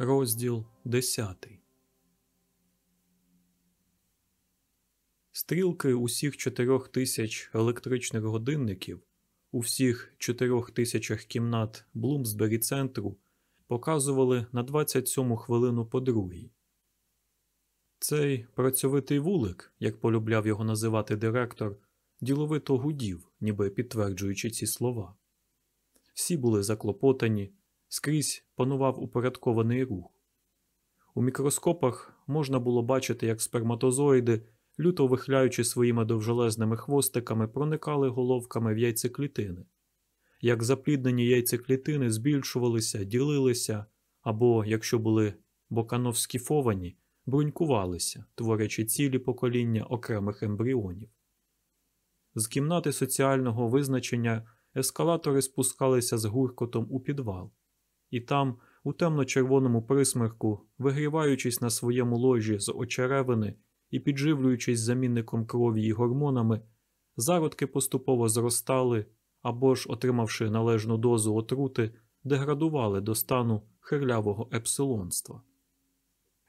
Розділ 10 Стрілки усіх чотирьох тисяч електричних годинників у всіх чотирьох тисячах кімнат Блумсбері центру показували на 27 хвилину по другій. Цей працьовитий вулик, як полюбляв його називати директор, діловито гудів, ніби підтверджуючи ці слова. Всі були заклопотані, скрізь панував упорядкований рух. У мікроскопах можна було бачити, як сперматозоїди, люто вихляючи своїми довжелезними хвостиками, проникали головками в яйцеклітини, як запліднені яйцеклітини збільшувалися, ділилися або, якщо були бокановскіфовані, брунькувалися, творячи цілі покоління окремих ембріонів. З кімнати соціального визначення ескалатори спускалися з гуркотом у підвал, і там, у темно-червоному присмерку, вигріваючись на своєму ложі з очеревини і підживлюючись замінником крові і гормонами, зародки поступово зростали або ж, отримавши належну дозу отрути, деградували до стану хирлявого епсилонства.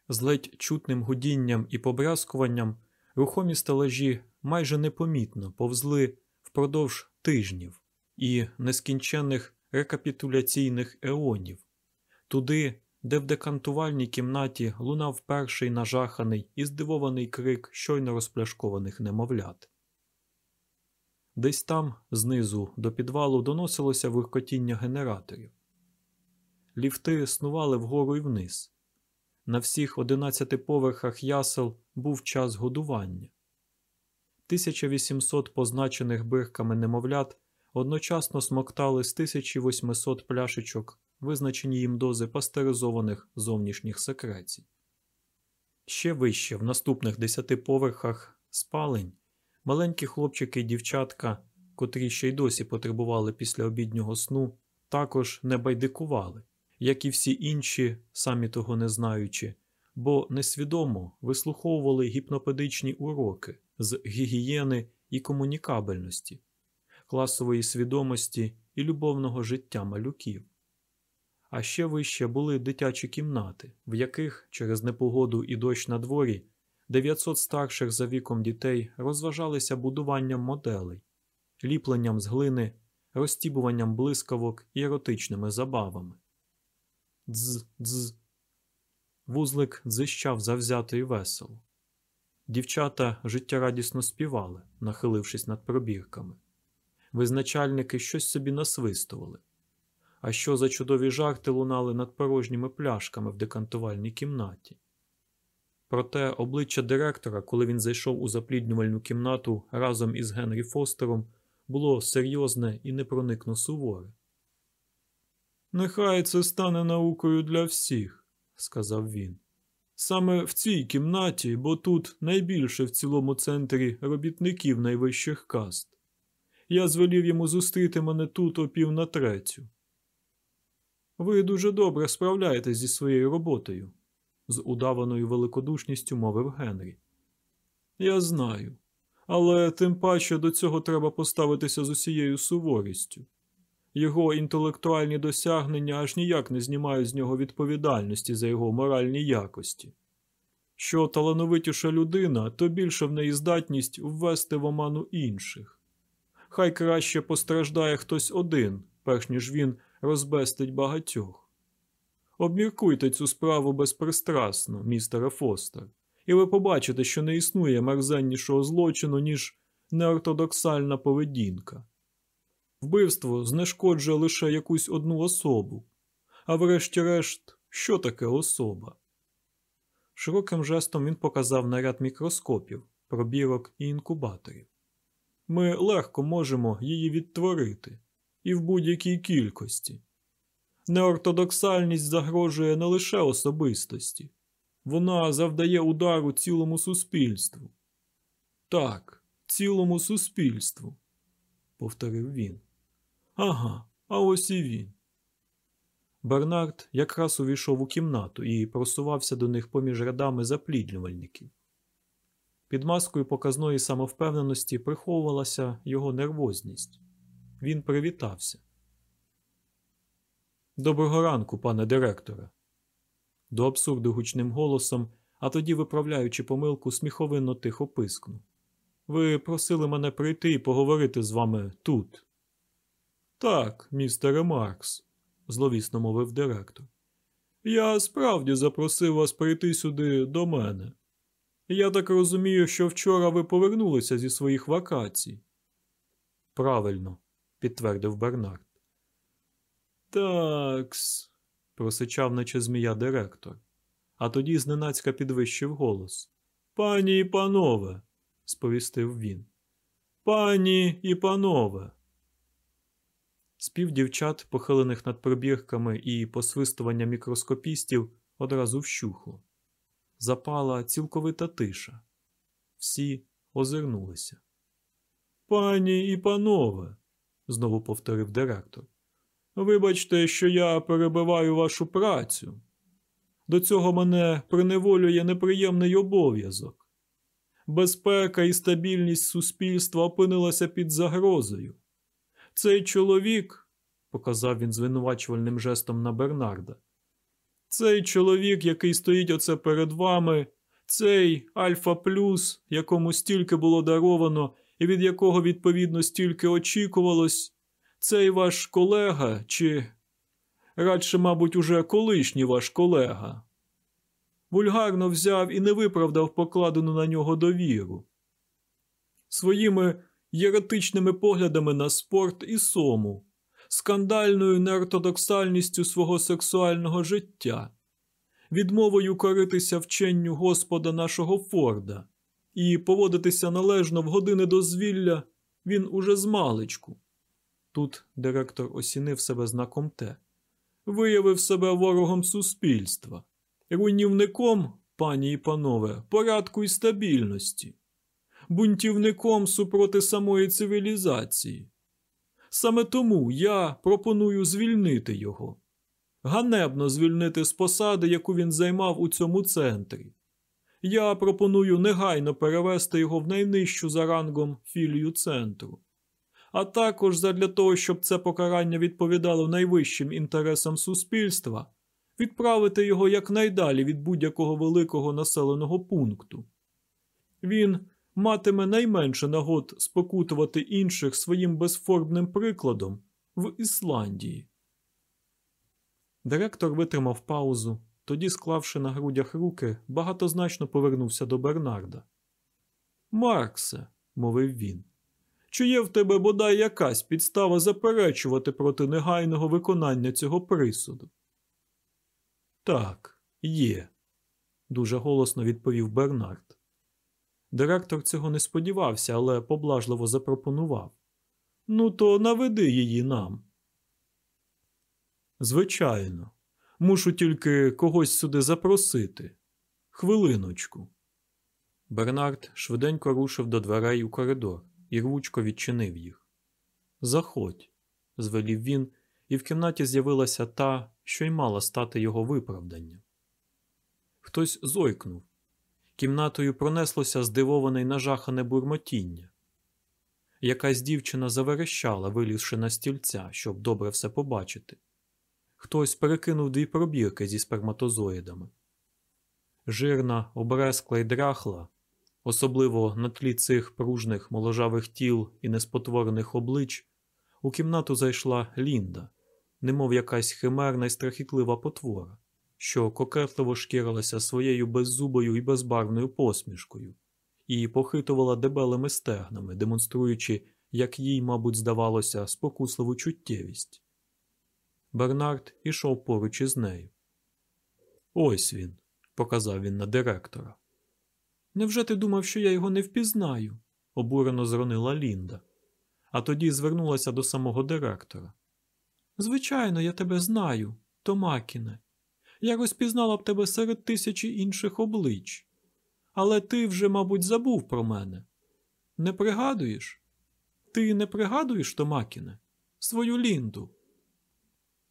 З ледь чутним гудінням і побрязкуванням рухомі стелажі майже непомітно повзли впродовж тижнів і нескінченних рекапітуляційних еонів, туди, де в декантувальній кімнаті лунав перший нажаханий і здивований крик щойно розпляшкованих немовлят. Десь там, знизу до підвалу, доносилося виркотіння генераторів. Ліфти снували вгору і вниз. На всіх одинадцяти поверхах ясел був час годування. 1800 позначених бирками немовлят одночасно смоктали з 1800 пляшечок, визначені їм дози пастеризованих зовнішніх секрецій. Ще вище, в наступних десяти поверхах спалень, маленькі хлопчики і дівчатка, котрі ще й досі потребували після обіднього сну, також не байдикували, як і всі інші, самі того не знаючи, бо несвідомо вислуховували гіпнопедичні уроки з гігієни і комунікабельності, класової свідомості і любовного життя малюків. А ще вище були дитячі кімнати, в яких через непогоду і дощ на дворі 900 старших за віком дітей розважалися будуванням моделей, ліпленням з глини, розтібуванням блискавок і еротичними забавами. Дз, дз. Вузлик дзищав завзято і весело. Дівчата життєрадісно співали, нахилившись над пробірками. Визначальники щось собі насвистували. А що за чудові жарти лунали над порожніми пляшками в декантувальній кімнаті. Проте обличчя директора, коли він зайшов у запліднювальну кімнату разом із Генрі Фостером, було серйозне і непроникно суворе. Нехай це стане наукою для всіх, сказав він. Саме в цій кімнаті, бо тут найбільше в цілому центрі робітників найвищих каст. Я звелів йому зустріти мене тут о пів на третю. Ви дуже добре справляєтесь зі своєю роботою, з удаваною великодушністю мовив Генрі. Я знаю, але тим паче до цього треба поставитися з усією суворістю. Його інтелектуальні досягнення аж ніяк не знімають з нього відповідальності за його моральні якості. Що талановитіша людина, то більше в неї здатність ввести в оману інших. Хай краще постраждає хтось один, перш ніж він розбестить багатьох. Обміркуйте цю справу безпристрасно, містере Фостер, і ви побачите, що не існує мерзеннішого злочину, ніж неортодоксальна поведінка. Вбивство знешкоджує лише якусь одну особу, а врешті-решт, що таке особа? Широким жестом він показав наряд мікроскопів, пробірок і інкубаторів. Ми легко можемо її відтворити і в будь-якій кількості. Неортодоксальність загрожує не лише особистості, вона завдає удару цілому суспільству. Так, цілому суспільству, повторив він. Ага, а ось і він. Бернард якраз увійшов у кімнату і просувався до них поміж рядами запліднювальників. Під маскою показної самовпевненості приховувалася його нервозність. Він привітався. Доброго ранку, пане директоре. до абсурду гучним голосом, а тоді, виправляючи помилку, сміховинно тихо пискнув. Ви просили мене прийти і поговорити з вами тут. Так, містере Маркс, зловісно мовив директор. Я справді запросив вас прийти сюди до мене. Я так розумію, що вчора ви повернулися зі своїх вакацій. Правильно, підтвердив Бернард. Такс, просичав, наче змія директор, а тоді зненацька підвищив голос. Пані і панове, сповістив він. Пані і панове. Спів дівчат, похилених над пробірками і посвистування мікроскопістів, одразу вщухло. Запала цілковита тиша. Всі озирнулися. Пані і панове, знову повторив директор. Вибачте, що я перебиваю вашу працю. До цього мене приневолює неприємний обов'язок. Безпека і стабільність суспільства опинилася під загрозою. Цей чоловік, показав він звинувачувальним жестом на Бернарда, цей чоловік, який стоїть оце перед вами, цей Альфа Плюс, якому стільки було даровано і від якого відповідно стільки очікувалось, цей ваш колега, чи радше, мабуть, уже колишній ваш колега, вульгарно взяв і не виправдав покладену на нього довіру. Своїми єретичними поглядами на спорт і сому, скандальною неортодоксальністю свого сексуального життя, відмовою коритися вченню Господа нашого Форда і поводитися належно в години дозвілля він уже змалечку. Тут директор осінив себе знаком Т. Виявив себе ворогом суспільства, руйнівником, пані і панове, порядку і стабільності, бунтівником супроти самої цивілізації. Саме тому я пропоную звільнити його, ганебно звільнити з посади, яку він займав у цьому центрі. Я пропоную негайно перевести його в найнижчу за рангом філію центру а також задля того, щоб це покарання відповідало найвищим інтересам суспільства, відправити його якнайдалі від будь-якого великого населеного пункту. Він матиме найменше нагод спокутувати інших своїм безформним прикладом в Ісландії. Директор витримав паузу, тоді, склавши на грудях руки, багатозначно повернувся до Бернарда. Марксе, мовив він, чи є в тебе бодай якась підстава заперечувати проти негайного виконання цього присуду? Так, є, дуже голосно відповів Бернард. Директор цього не сподівався, але поблажливо запропонував. Ну, то наведи її нам. Звичайно, мушу тільки когось сюди запросити. Хвилиночку. Бернард швиденько рушив до дверей у коридор і рвучко відчинив їх. Заходь, звелів він, і в кімнаті з'явилася та, що й мала стати його виправданням. Хтось зойкнув. Кімнатою пронеслося здивоване й нажахане бурмотіння. Якась дівчина заверещала, вилізши на стільця, щоб добре все побачити. Хтось перекинув дві пробірки зі сперматозоїдами. Жирна, обрескла й дряхла, особливо на тлі цих пружних моложавих тіл і неспотворених облич, у кімнату зайшла Лінда, немов якась химерна й страхітлива потвора, що кокетливо шкірилася своєю беззубою і безбарвною посмішкою, і похитувала дебелими стегнами, демонструючи, як їй, мабуть, здавалося, спокусливу чуттєвість. Бернард ішов поруч із нею. Ось він, показав він на директора. Невже ти думав, що я його не впізнаю? обурено зронила Лінда, а тоді звернулася до самого директора. Звичайно, я тебе знаю, Томакіне. Я розпізнала б тебе серед тисячі інших облич. Але ти вже, мабуть, забув про мене. Не пригадуєш? Ти не пригадуєш, Томакіне, свою Лінду?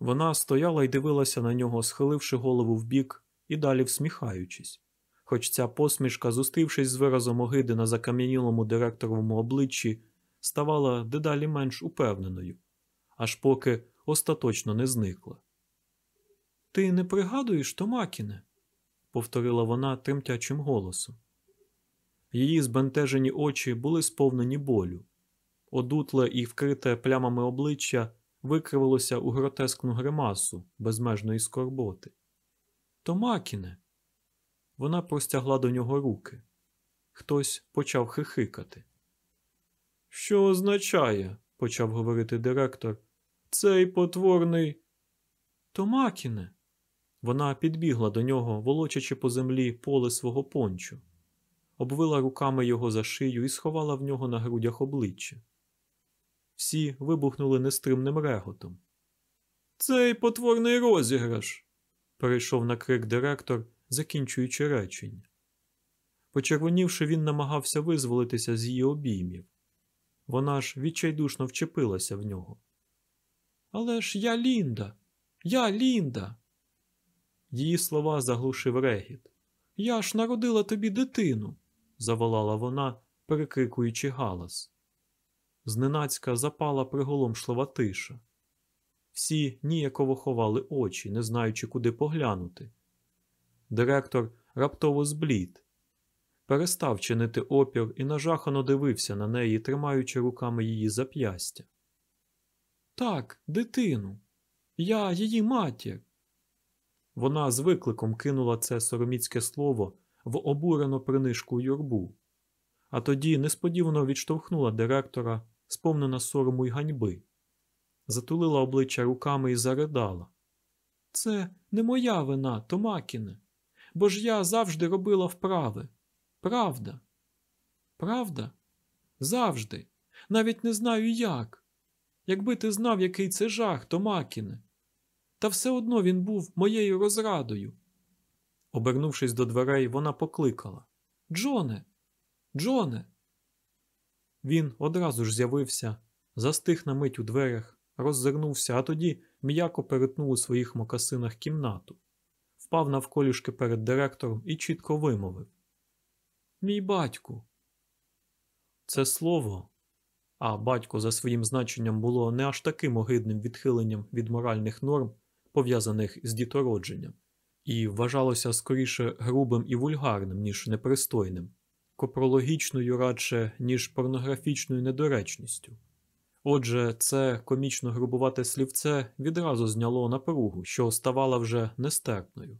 Вона стояла і дивилася на нього, схиливши голову вбік і далі всміхаючись хоч ця посмішка, зустрівшись з виразом огиди на закам'янілому директоровому обличчі, ставала дедалі менш упевненою, аж поки остаточно не зникла. Ти не пригадуєш, Томакіне? повторила вона тремтячим голосом. Її збентежені очі були сповнені болю. Одутле і вкрите плямами обличчя викривилося у гротескну гримасу безмежної скорботи. Томакіне. Вона простягла до нього руки. Хтось почав хихикати. Що означає, почав говорити директор, цей потворний. Томакіне. Вона підбігла до нього, волочачи по землі поле свого пончу, обвила руками його за шию і сховала в нього на грудях обличчя. Всі вибухнули нестримним реготом. Цей потворний розіграш. перейшов на крик директор, закінчуючи речення. Почервонівши, він намагався визволитися з її обіймів. Вона ж відчайдушно вчепилася в нього. Але ж я Лінда, я Лінда. Її слова заглушив регіт. Я ж народила тобі дитину, заволала вона, перекрикуючи галас. Зненацька запала приголомшлива тиша. Всі ніяково ховали очі, не знаючи, куди поглянути. Директор раптово зблід, перестав чинити опір і нажахано дивився на неї, тримаючи руками її зап'ястя. Так, дитину, я її матір. Вона з викликом кинула це сороміцьке слово в обурену принишку юрбу, а тоді несподівано відштовхнула директора, сповнена сорому й ганьби, затулила обличчя руками і заридала. Це не моя вина, Томакіне, бо ж я завжди робила вправи. Правда. Правда? Завжди. Навіть не знаю як. Якби ти знав, який це жах, Томакіне. Та все одно він був моєю розрадою. Обернувшись до дверей, вона покликала Джоне, Джоне. Він одразу ж з'явився, застиг на мить у дверях, роззирнувся, а тоді м'яко перетнув у своїх мокасинах кімнату, впав навколішки перед директором і чітко вимовив Мій батьку. Це слово, а батько за своїм значенням було не аж таким огидним відхиленням від моральних норм, пов'язаних з дітородженням, і вважалося скоріше грубим і вульгарним, ніж непристойним, копрологічною радше, ніж порнографічною недоречністю. Отже, це комічно грубувате слівце відразу зняло напругу, що ставала вже нестерпною.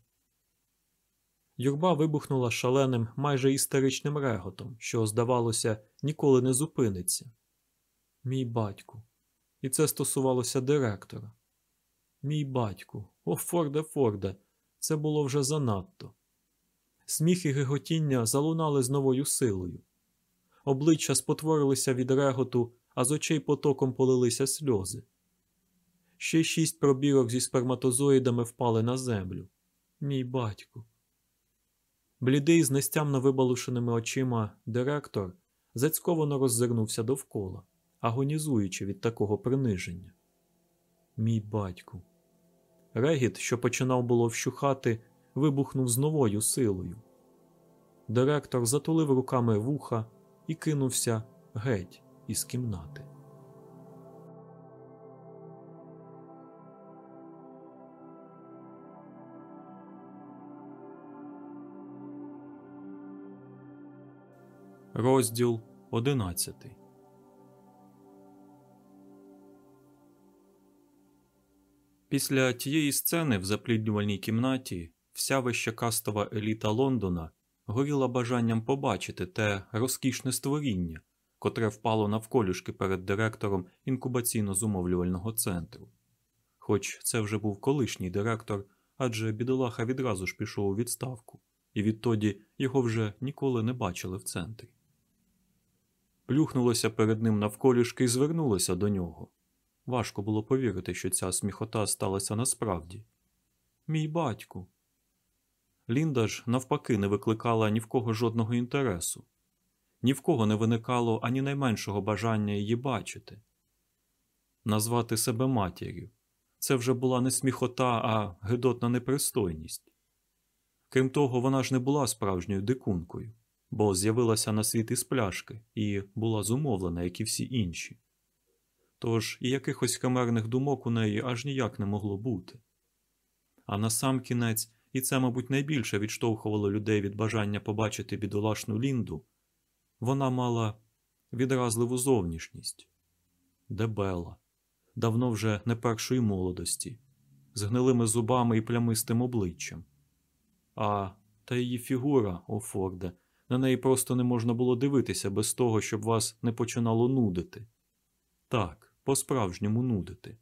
Юрба вибухнула шаленим, майже істеричним реготом, що, здавалося, ніколи не зупиниться. Мій батьку. І це стосувалося директора. Мій батьку, о Форде Форде, це було вже занадто. Сміх і гиготіння залунали з новою силою. Обличчя спотворилися від реготу, а з очей потоком полилися сльози. Ще шість пробірок зі сперматозоїдами впали на землю. Мій батьку. Блідий, з нестямно вибалушеними очима, директор зацьковано роззирнувся довкола, агонізуючи від такого приниження. Мій батьку. Регіт, що починав було вщухати, вибухнув з новою силою. Директор затулив руками вуха і кинувся геть із кімнати. Розділ одинадцятий Після тієї сцени в запліднювальній кімнаті вся вищекастова еліта Лондона горіла бажанням побачити те розкішне створіння, котре впало навколішки перед директором інкубаційно-зумовлювального центру. Хоч це вже був колишній директор, адже бідолаха відразу ж пішов у відставку, і відтоді його вже ніколи не бачили в центрі. Плюхнулося перед ним навколішки і звернулося до нього. Важко було повірити, що ця сміхота сталася насправді. Мій батьку. Лінда ж, навпаки, не викликала ні в кого жодного інтересу, ні в кого не виникало ані найменшого бажання її бачити. Назвати себе матір'ю це вже була не сміхота, а гидотна непристойність. Крім того, вона ж не була справжньою дикункою, бо з'явилася на світ із пляшки і була зумовлена, як і всі інші тож і якихось камерних думок у неї аж ніяк не могло бути. А на сам кінець і це, мабуть, найбільше відштовхувало людей від бажання побачити бідолашну Лінду, вона мала відразливу зовнішність, дебела, давно вже не першої молодості, з гнилими зубами і плямистим обличчям. А та її фігура, о Форде, на неї просто не можна було дивитися без того, щоб вас не починало нудити. Так, по-справжньому нудити.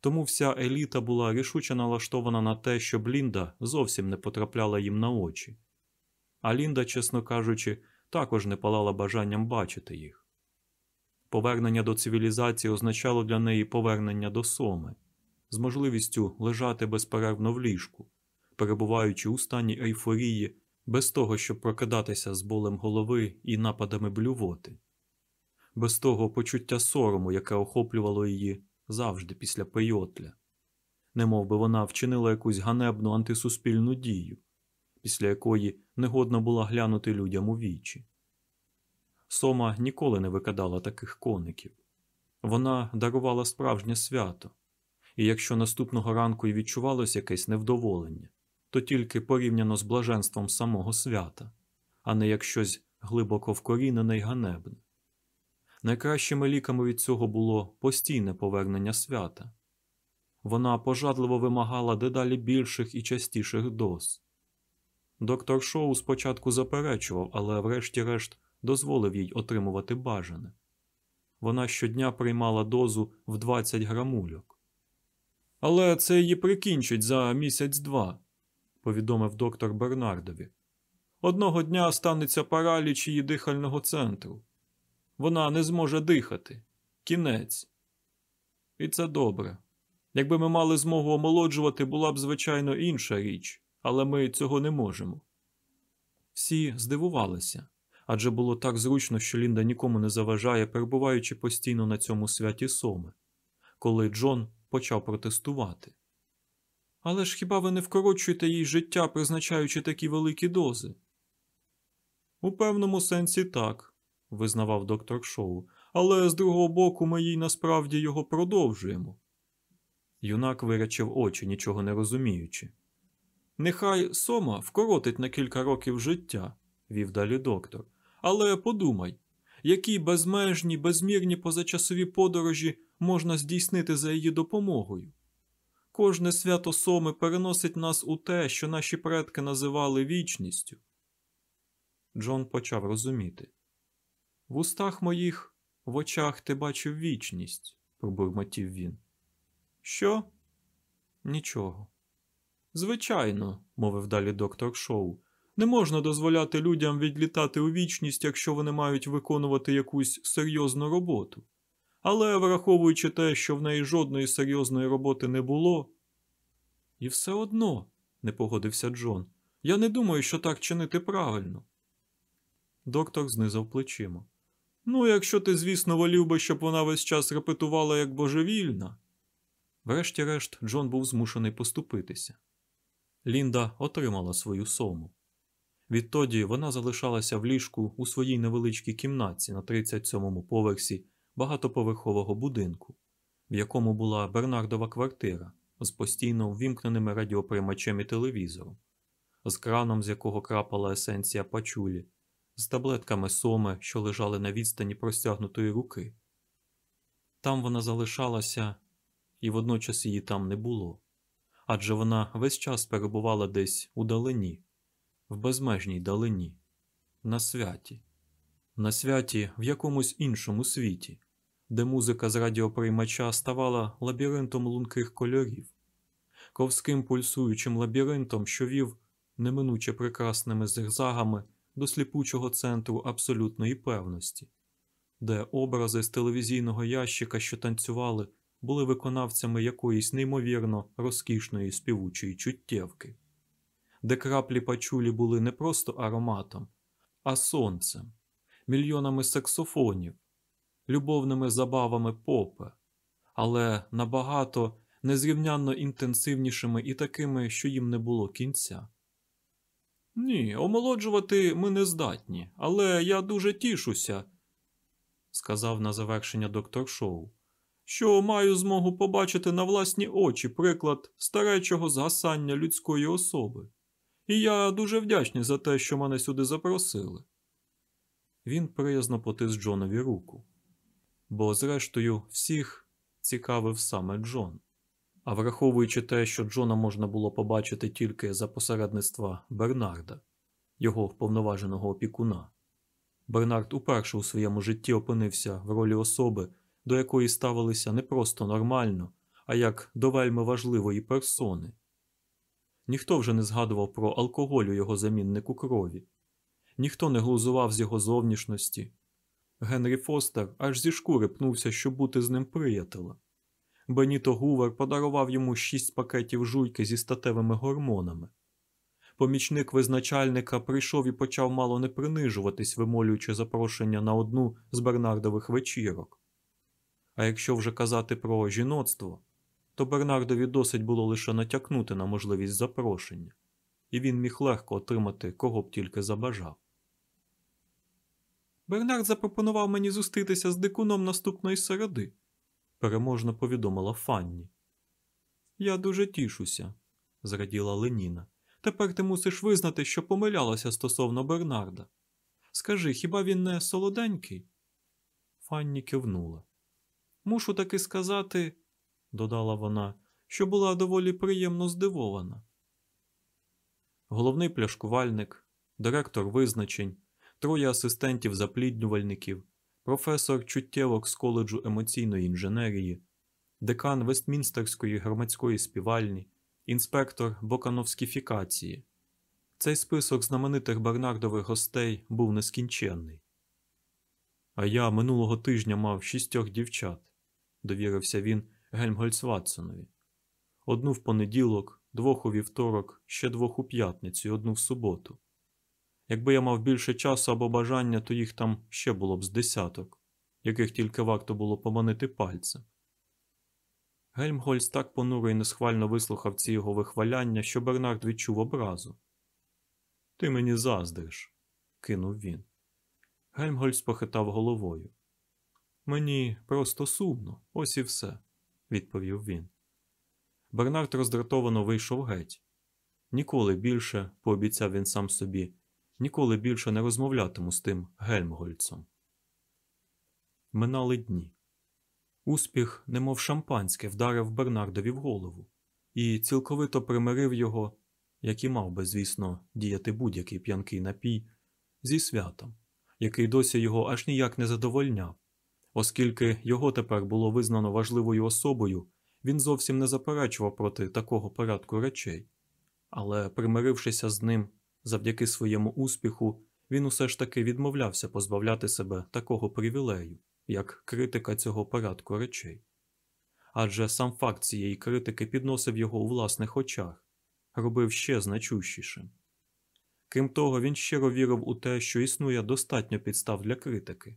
Тому вся еліта була рішуче налаштована на те, щоб Лінда зовсім не потрапляла їм на очі. А Лінда, чесно кажучи, також не палала бажанням бачити їх. Повернення до цивілізації означало для неї повернення до соми, з можливістю лежати безперервно в ліжку, перебуваючи у стані ейфорії, без того, щоб прокидатися з болем голови і нападами блювоти, без того почуття сорому, яке охоплювало її завжди після пейотля, немов би вона вчинила якусь ганебну антисуспільну дію, після якої негодно була глянути людям у вічі. Сома ніколи не викидала таких коників. Вона дарувала справжнє свято, і якщо наступного ранку й відчувалось якесь невдоволення, то тільки порівняно з блаженством самого свята, а не як щось глибоко вкорінене й ганебне. Найкращими ліками від цього було постійне повернення свята. Вона пожадливо вимагала дедалі більших і частіших доз. Доктор Шоу спочатку заперечував, але врешті-решт дозволив їй отримувати бажане. Вона щодня приймала дозу в 20 грамульок. Але це її прикінчить за місяць-два, повідомив доктор Бернардові. Одного дня станеться параліч її дихального центру. Вона не зможе дихати. Кінець. І це добре. Якби ми мали змогу омолоджувати, була б, звичайно, інша річ, але ми цього не можемо. Всі здивувалися адже було так зручно, що Лінда нікому не заважає, перебуваючи постійно на цьому святі Соми, коли Джон почав протестувати. Але ж хіба ви не вкорочуєте їй життя, призначаючи такі великі дози? У певному сенсі так, визнавав доктор Шоу, але з другого боку ми їй насправді його продовжуємо. Юнак вирячив очі, нічого не розуміючи. Нехай Сома вкоротить на кілька років життя, вів далі доктор. Але подумай, які безмежні, безмірні позачасові подорожі можна здійснити за її допомогою. Кожне свято Соми переносить нас у те, що наші предки називали вічністю. Джон почав розуміти. В устах моїх, в очах ти бачив вічність, пробурмотів він. Що? Нічого. Звичайно, мовив далі доктор Шоу. Не можна дозволяти людям відлітати у вічність, якщо вони мають виконувати якусь серйозну роботу. Але враховуючи те, що в неї жодної серйозної роботи не було. І все одно, не погодився Джон, я не думаю, що так чинити правильно. Доктор знизав плечима. Ну, якщо ти, звісно, волів би, щоб вона весь час репетувала як божевільна. Врешті-решт, Джон був змушений поступитися. Лінда отримала свою сому. Відтоді вона залишалася в ліжку у своїй невеличкій кімнатці на 37-му поверсі багатоповерхового будинку, в якому була Бернардова квартира з постійно ввімкненими радіоприймачем і телевізором, з краном, з якого крапала есенція пачулі, з таблетками соми, що лежали на відстані простягнутої руки. Там вона залишалася, і водночас її там не було, адже вона весь час перебувала десь у далині в безмежній далині, на святі, на святі в якомусь іншому світі, де музика з радіоприймача ставала лабіринтом лунких кольорів, ковським пульсуючим лабіринтом, що вів неминуче прекрасними зигзагами до сліпучого центру абсолютної певності, де образи з телевізійного ящика, що танцювали, були виконавцями якоїсь неймовірно розкішної співучої чуттєвки де краплі пачулі були не просто ароматом, а сонцем, мільйонами саксофонів, любовними забавами попе, але набагато незрівнянно інтенсивнішими і такими, що їм не було кінця. Ні, омолоджувати ми не здатні, але я дуже тішуся, сказав на завершення доктор Шоу, що маю змогу побачити на власні очі приклад старечого згасання людської особи, і я дуже вдячний за те, що мене сюди запросили. Він приязно потис Джонові руку, бо, зрештою, всіх цікавив саме Джон. А враховуючи те, що Джона можна було побачити тільки за посередництва Бернарда, його вповноваженого опікуна, Бернард уперше у своєму житті опинився в ролі особи, до якої ставилися не просто нормально, а як до вельми важливої персони. Ніхто вже не згадував про алкоголь у його заміннику крові, ніхто не глузував з його зовнішності. Генрі Фостер аж зі шкури пнувся, щоб бути з ним приятелем. Беніто Гувер подарував йому шість пакетів жуйки зі статевими гормонами. Помічник визначальника прийшов і почав мало не принижуватись, вимолюючи запрошення на одну з Бернардових вечірок. А якщо вже казати про жіноцтво, то Бернардові досить було лише натякнути на можливість запрошення, і він міг легко отримати кого б тільки забажав. Бернард запропонував мені зустрітися з дикуном наступної середи, переможно повідомила Фанні. Я дуже тішуся, зраділа Леніна. Тепер ти мусиш визнати, що помилялася стосовно Бернарда. Скажи, хіба він не солоденький? Фанні кивнула. Мушу таки сказати, додала вона, що була доволі приємно здивована. Головний пляшкувальник, директор визначень, троє асистентів-запліднювальників, професор чуттєвок з коледжу емоційної інженерії, декан Вестмінстерської громадської співальні, інспектор бокановскіфікації. Цей список знаменитих Бернардових гостей був нескінченний. А я минулого тижня мав шістьох дівчат, довірився він Гельмгольц Ватсонові. Одну в понеділок, двох у вівторок, ще двох у п'ятницю одну в суботу. Якби я мав більше часу або бажання, то їх там ще було б з десяток, яких тільки варто було поманити пальцем. Гельмгольц так понуро і несхвально вислухав ці його вихваляння, що Бернард відчув образу. Ти мені заздриш, кинув він. Гельмгольц похитав головою. Мені просто сумно, ось і все, відповів він. Бернард роздратовано вийшов геть. Ніколи більше, пообіцяв він сам собі, ніколи більше не розмовлятиму з тим Гельмгольцом. Минали дні. Успіх, немов шампанське, вдарив Бернардові в голову і цілковито примирив його, як і мав би, звісно, діяти будь-який п'янкий напій, зі святом, який досі його аж ніяк не задовольняв, оскільки його тепер було визнано важливою особою, він зовсім не заперечував проти такого порядку речей, але, примирившися з ним завдяки своєму успіху, він усе ж таки відмовлявся позбавляти себе такого привілею як критика цього порядку речей. Адже сам факт цієї критики підносив його у власних очах, робив ще значущішим. Крім того, він щиро вірив у те, що існує достатньо підстав для критики,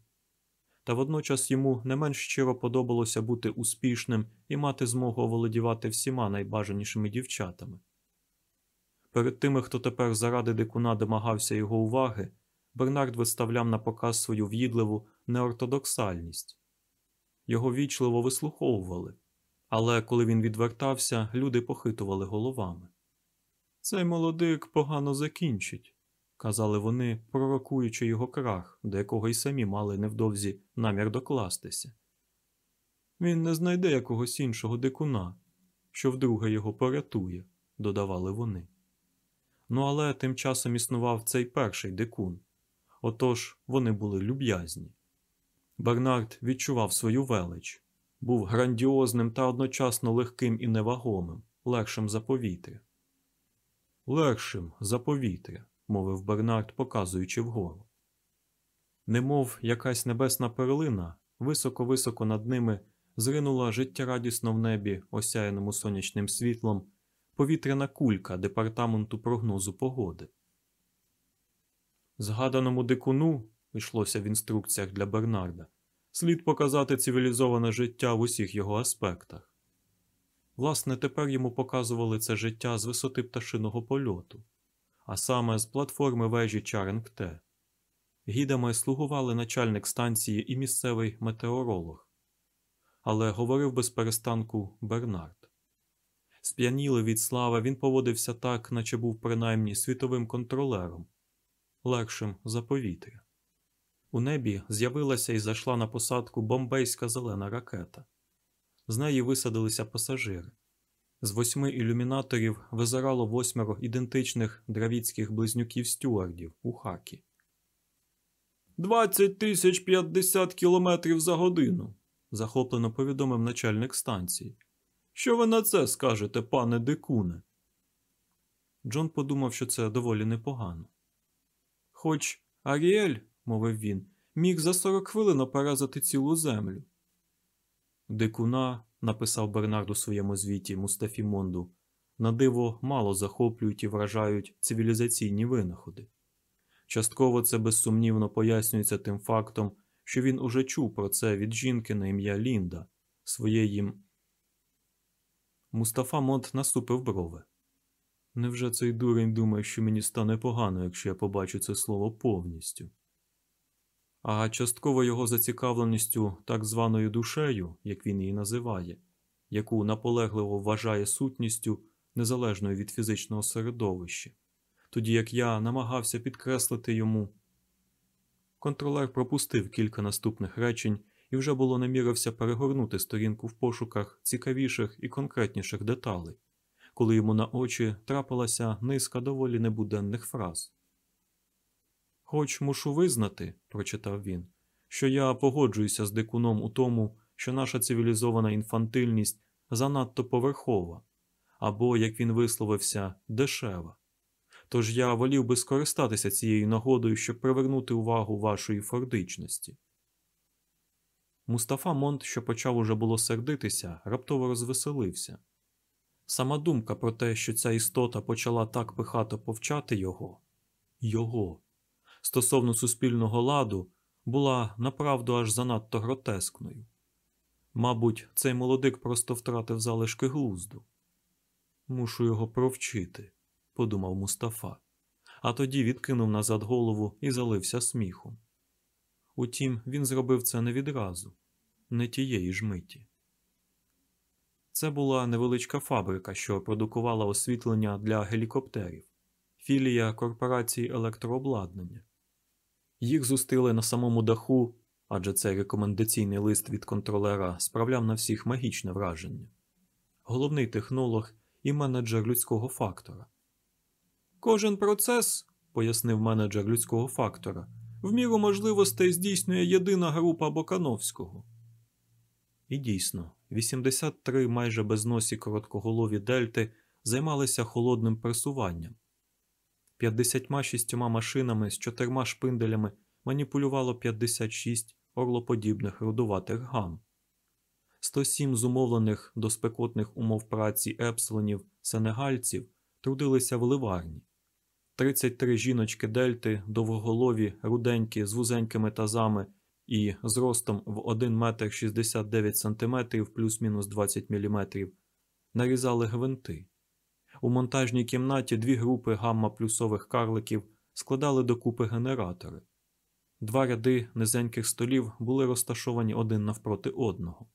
та водночас йому не менш щиро подобалося бути успішним і мати змогу оволодівати всіма найбажанішими дівчатами. Перед тими, хто тепер заради дикуна домагався його уваги, Бернард виставляв на показ свою в'їдливу неортодоксальність. Його вічливо вислуховували, але коли він відвертався, люди похитували головами. Цей молодик погано закінчить, казали вони, пророкуючи його крах, до якого й самі мали невдовзі намір докластися. Він не знайде якогось іншого дикуна, що вдруге його порятує, додавали вони. Ну але тим часом існував цей перший дикун. Отож вони були люб'язні. Бернард відчував свою велич, був грандіозним та одночасно легким і невагомим, легшим за повітря. Легшим за повітря, мовив Бернард, показуючи вгору. Немов якась небесна перлина, високо-високо над ними зринула життєрадісно в небі, осяяному сонячним світлом, повітряна кулька департаменту прогнозу погоди. Згаданому дикуну, йшлося в інструкціях для Бернарда, слід показати цивілізоване життя в усіх його аспектах. Власне, тепер йому показували це життя з висоти пташиного польоту, а саме з платформи вежі Чаринг-Т. Гідами слугували начальник станції і місцевий метеоролог. але говорив без перестанку Бернард. Сп'янілий від слави, він поводився так, наче був принаймні світовим контролером, легшим за повітря. У небі з'явилася і зайшла на посадку бомбейська зелена ракета. З неї висадилися пасажири. З восьми ілюмінаторів визирало восьмеро ідентичних дравіцьких близнюків стюардів у хакі. «20 тисяч п'ятдесят кілометрів за годину, захоплено повідомив начальник станції. Що ви на це скажете, пане Декуне? Джон подумав, що це доволі непогано. Хоч Аріель, мовив він, міг за 40 хвилин оперезати цілу землю. Дикуна, написав Бернард у своєму звіті Мустафі Монду, на диво мало захоплюють і вражають цивілізаційні винаходи. Частково це безсумнівно пояснюється тим фактом, що він уже чув про це від жінки на ім'я Лінда, своєї. Мустафа Монт наступив брови. Невже цей дурень думає, що мені стане погано, якщо я побачу це слово повністю? А частково його зацікавленістю так званою душею, як він її називає, яку наполегливо вважає сутністю незалежною від фізичного середовища, тоді як я намагався підкреслити йому. Контролер пропустив кілька наступних речень і вже було намірився перегорнути сторінку в пошуках цікавіших і конкретніших деталей, коли йому на очі трапилася низка доволі небуденних фраз. Хоч мушу визнати, прочитав він, що я погоджуюся з дикуном у тому, що наша цивілізована інфантильність занадто поверхова, або, як він висловився, дешева. Тож я волів би скористатися цією нагодою, щоб привернути увагу вашої фордичності. Мустафа Монт, що почав уже було сердитися, раптово розвеселився. Сама думка про те, що ця істота почала так пихато повчати його, його, стосовно суспільного ладу, була направду аж занадто гротескною. Мабуть, цей молодик просто втратив залишки глузду. Мушу його провчити, подумав Мустафа, а тоді відкинув назад голову і залився сміхом. Утім, він зробив це не відразу, не тієї ж миті. Це була невеличка фабрика, що продукувала освітлення для гелікоптерів, філія корпорації електрообладнання. Їх зустріли на самому даху, адже цей рекомендаційний лист від контролера справляв на всіх магічне враження. Головний технолог і менеджер людського фактора. Кожен процес, пояснив менеджер людського фактора, в міру можливостей здійснює єдина група Бокановського. І дійсно, 83 майже безносі короткоголові дельти займалися холодним пресуванням. 56 машинами з чотирма шпинделями маніпулювало 56 орлоподібних рудуватих гам. 107 зумовлених до спекотних умов праці епсилонів сенегальців трудилися в ливарні. 33 жіночки дельти, довгоголові, руденькі, з вузенькими тазами і з ростом в 1 метр 69 сантиметрів плюс-мінус 20 міліметрів, нарізали гвинти. У монтажній кімнаті дві групи гамма-плюсових карликів складали докупи генератори. Два ряди низеньких столів були розташовані один навпроти одного.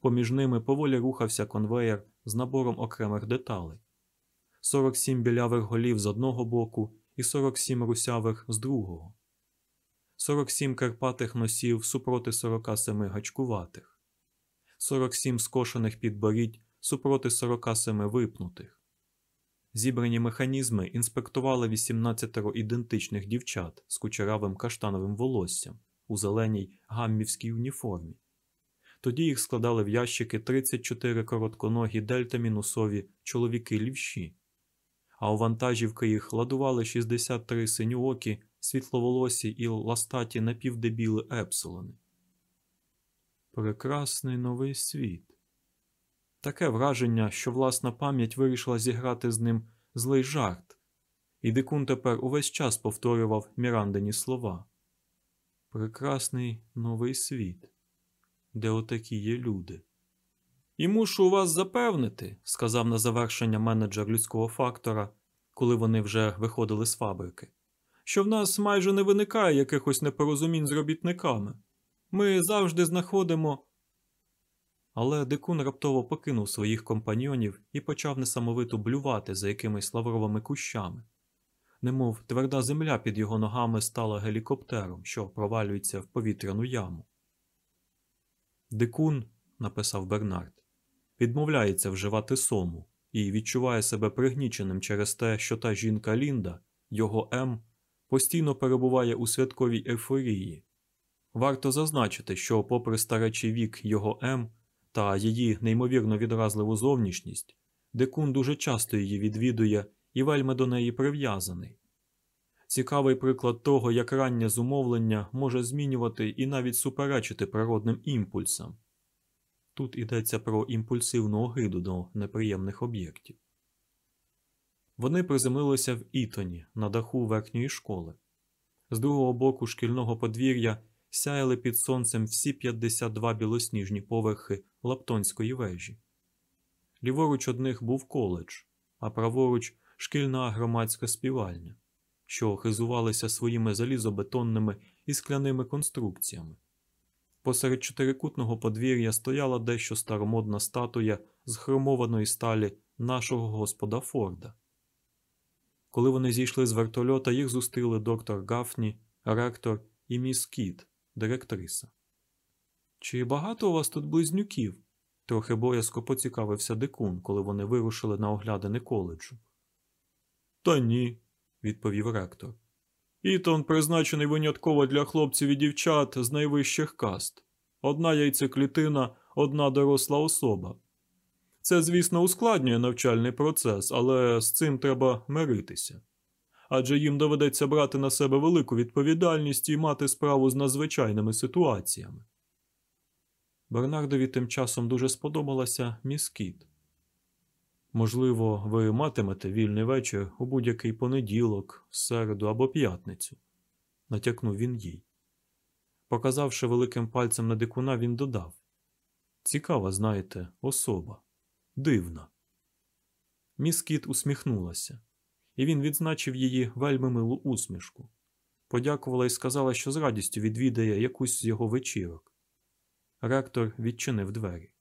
Поміж ними поволі рухався конвеєр з набором окремих деталей. 47 білявих голів з одного боку і 47 русявих з другого. 47 карпатих носів супроти 47 гачкуватих, 47 скошених підборідь супроти 47 випнутих. Зібрані механізми інспектували 18 ідентичних дівчат з кучеравим каштановим волоссям у зеленій гаммівській уніформі. Тоді їх складали в ящики 34 коротконогі дельта-мінусові чоловіки лівші, а у вантажівки їх ладували 63 синьоокі, світловолосі і ластаті напівдебіли епсилони. Прекрасний новий світ. Таке враження, що власна пам'ять вирішила зіграти з ним злий жарт, і дикун тепер увесь час повторював Мірандині слова. Прекрасний новий світ, де отакі є люди. І мушу вас запевнити, сказав на завершення менеджер людського фактора, коли вони вже виходили з фабрики, що в нас майже не виникає якихось непорозумінь з робітниками. Ми завжди знаходимо. Але дикун раптово покинув своїх компаньйонів і почав несамовито блювати за якимись лавровими кущами. Немов тверда земля під його ногами стала гелікоптером, що провалюється в повітряну яму. Дикун, написав Бернард, відмовляється вживати сому і відчуває себе пригніченим через те, що та жінка Лінда, його М, постійно перебуває у святковій ейфорії. Варто зазначити, що, попри старечий вік його М та її неймовірно відразливу зовнішність, дикун дуже часто її відвідує і вельми до неї прив'язаний. Цікавий приклад того, як раннє зумовлення може змінювати і навіть суперечити природним імпульсам. Тут йдеться про імпульсивну огиду до неприємних об'єктів. Вони приземлилися в Ітоні на даху верхньої школи. З другого боку шкільного подвір'я сяяли під сонцем всі 52 білосніжні поверхи Лаптонської вежі. Ліворуч одних був коледж, а праворуч шкільна громадська співальня, що хизувалися своїми залізобетонними і скляними конструкціями. Посеред чотирикутного подвір'я стояла дещо старомодна статуя з хромованої сталі нашого господа Форда. Коли вони зійшли з вертольота, їх зустріли доктор Гафні, ректор і міс Кіт, директриса. Чи багато у вас тут близнюків? трохи боязко поцікавився дикун, коли вони вирушили на оглядини коледжу. Та ні, відповів ректор. Ітон призначений винятково для хлопців і дівчат з найвищих каст. Одна яйцеклітина, одна доросла особа. Це, звісно, ускладнює навчальний процес, але з цим треба миритися. Адже їм доведеться брати на себе велику відповідальність і мати справу з надзвичайними ситуаціями. Бернардові тим часом дуже сподобалася міс Кіт. Можливо, ви матимете вільний вечір у будь-який понеділок, середу або п'ятницю, натякнув він їй. Показавши великим пальцем на дикуна, він додав Цікава, знаєте, особа. Дивна. Міс Кіт усміхнулася, і він відзначив її вельми милу усмішку. Подякувала і сказала, що з радістю відвідає якусь з його вечірок. Ректор відчинив двері.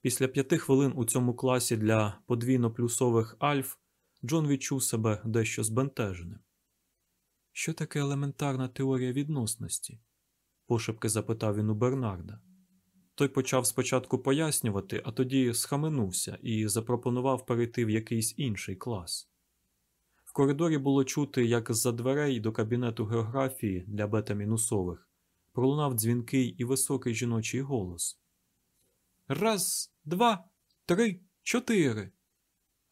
Після п'яти хвилин у цьому класі для подвійно-плюсових альф Джон відчув себе дещо збентеженим. Що таке елементарна теорія відносності? пошепки запитав він у Бернарда. Той почав спочатку пояснювати, а тоді схаменувся і запропонував перейти в якийсь інший клас. В коридорі було чути, як з-за дверей до кабінету географії для бета-мінусових пролунав дзвінкий і високий жіночий голос. Раз, два, три, чотири.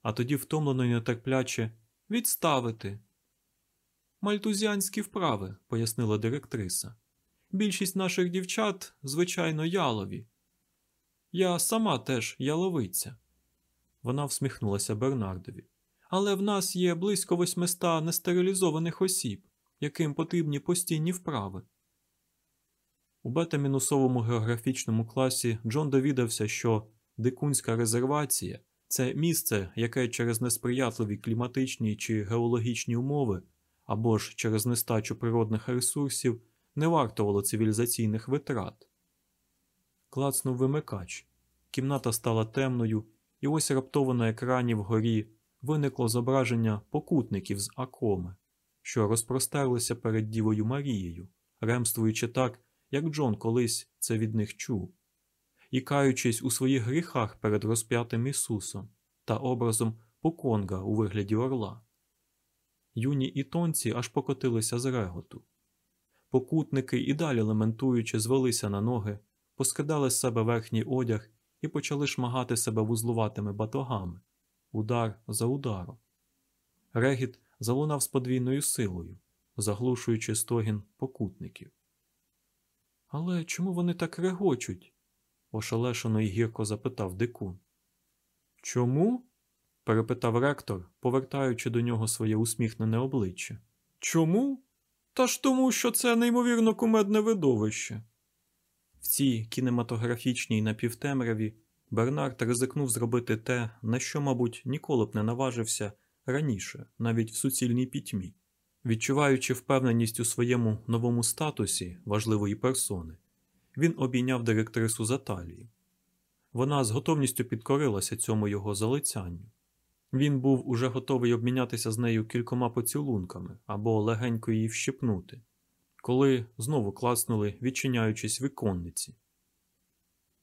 А тоді втомлено й нетерпляче відставити. Мальтузіанські вправи, пояснила директриса. Більшість наших дівчат, звичайно, ялові. Я сама теж яловиця. Вона всміхнулася Бернардові. Але в нас є близько восьмиста нестерилізованих осіб, яким потрібні постійні вправи. У бета-мінусовому географічному класі Джон довідався, що дикунська резервація це місце, яке через несприятливі кліматичні чи геологічні умови або ж через нестачу природних ресурсів не вартувало цивілізаційних витрат. Клацнув вимикач. Кімната стала темною, і ось раптово на екрані вгорі виникло зображення покутників з Акоми, що розпростерлися перед Дівою Марією, ремствуючи так, як Джон колись це від них чув, і каючись у своїх гріхах перед розп'ятим Ісусом та образом Поконга у вигляді орла. Юні ітонці аж покотилися з реготу. Покутники і далі лементуючи, звелися на ноги, поскидали з себе верхній одяг і почали шмагати себе вузлуватими батогами, удар за ударом. Регіт залунав з подвійною силою, заглушуючи стогін покутників. Але чому вони так регочуть? ошелешено й гірко запитав дикун. Чому? перепитав ректор, повертаючи до нього своє усміхнене обличчя. Чому? Та ж тому, що це неймовірно кумедне видовище. В цій кінематографічній напівтемряві Бернард ризикнув зробити те, на що, мабуть, ніколи б не наважився раніше, навіть в суцільній пітьмі. Відчуваючи впевненість у своєму новому статусі важливої персони, він обійняв директрису за талію. Вона з готовністю підкорилася цьому його залицянню. Він був уже готовий обмінятися з нею кількома поцілунками або легенько її вщипнути, коли знову класнули, відчиняючись віконниці.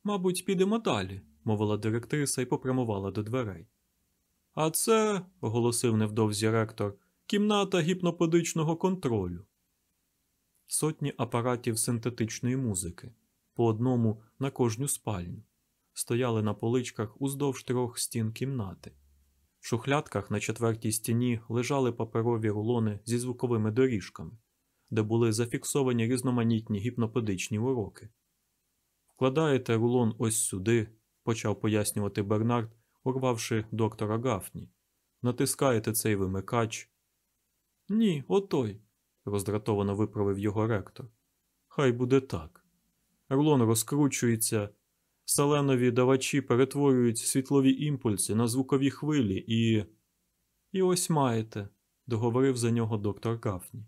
Мабуть, підемо далі, мовила директриса і попрямувала до дверей. А це, оголосив невдовзі ректор, кімната гіпнопедичного контролю. Сотні апаратів синтетичної музики, по одному на кожну спальню, стояли на поличках уздовж трьох стін кімнати. В шухлядках на четвертій стіні лежали паперові рулони зі звуковими доріжками, де були зафіксовані різноманітні гіпнопедичні уроки. Вкладаєте рулон ось сюди, почав пояснювати Бернард, урвавши доктора Гафні. Натискаєте цей вимикач. Ні, отой, роздратовано виправив його ректор. Хай буде так. Рулон розкручується, селенові давачі перетворюють світлові імпульси на звукові хвилі і. І ось маєте, договорив за нього доктор Гафні.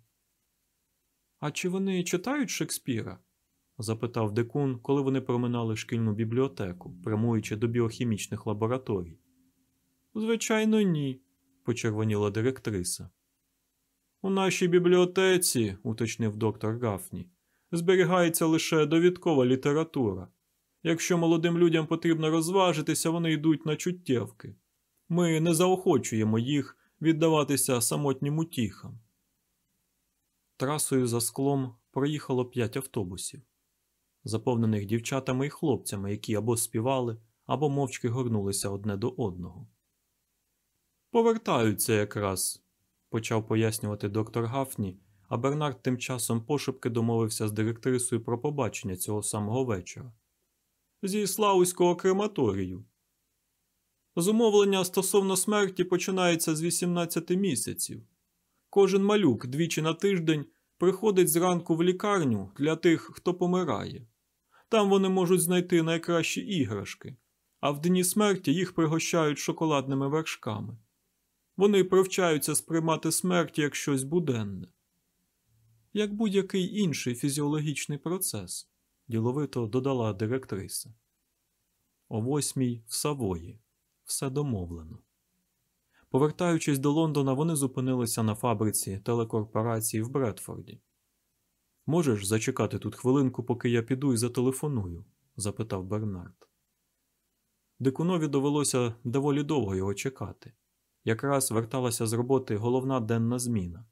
А чи вони читають Шекспіра? запитав декун, коли вони проминали шкільну бібліотеку, прямуючи до біохімічних лабораторій. Звичайно, ні, почервоніла директриса. У нашій бібліотеці, уточнив доктор Гафні, зберігається лише довідкова література. Якщо молодим людям потрібно розважитися, вони йдуть на чуттєвки. Ми не заохочуємо їх віддаватися самотнім утіхам. Трасою за склом проїхало п'ять автобусів, заповнених дівчатами і хлопцями, які або співали, або мовчки горнулися одне до одного. Повертаються якраз, почав пояснювати доктор Гафні, а Бернард тим часом пошепки домовився з директрисою про побачення цього самого вечора. Зі Славуського крематорію. Зумовлення стосовно смерті починається з 18 місяців. Кожен малюк двічі на тиждень приходить зранку в лікарню для тих, хто помирає. Там вони можуть знайти найкращі іграшки, а в дні смерті їх пригощають шоколадними вершками. Вони привчаються сприймати смерть як щось буденне, як будь-який інший фізіологічний процес, діловито додала директриса. О восьмій в Савої. Все домовлено. Повертаючись до Лондона, вони зупинилися на фабриці телекорпорації в Бредфорді. Можеш зачекати тут хвилинку, поки я піду і зателефоную? запитав Бернард. Дикунові довелося доволі довго його чекати. Якраз верталася з роботи головна денна зміна.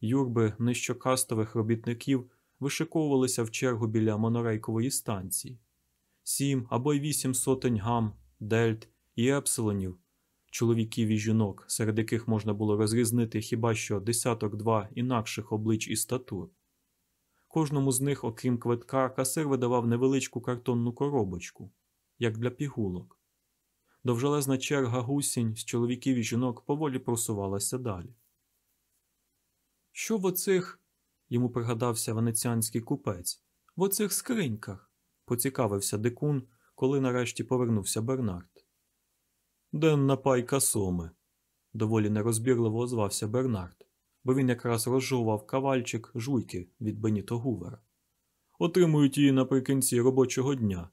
Юрби нижчокастових робітників вишиковувалися в чергу біля монорейкової станції. Сім або й вісім сотень гам, дельт і епсилонів, чоловіків і жінок, серед яких можна було розрізнити хіба що десяток два інакших облич і статур. Кожному з них, окрім квитка, касир видавав невеличку картонну коробочку, як для пігулок. Довжелезна черга гусінь з чоловіків і жінок поволі просувалася далі. Що в оцих, йому пригадався венеціанський купець, в оцих скриньках? поцікавився дикун, коли нарешті повернувся Бернард. Денна пайка соми, доволі нерозбірливо озвався Бернард, бо він якраз розжовував кавальчик жуйки від Беніто Гувера. Отримують її наприкінці робочого дня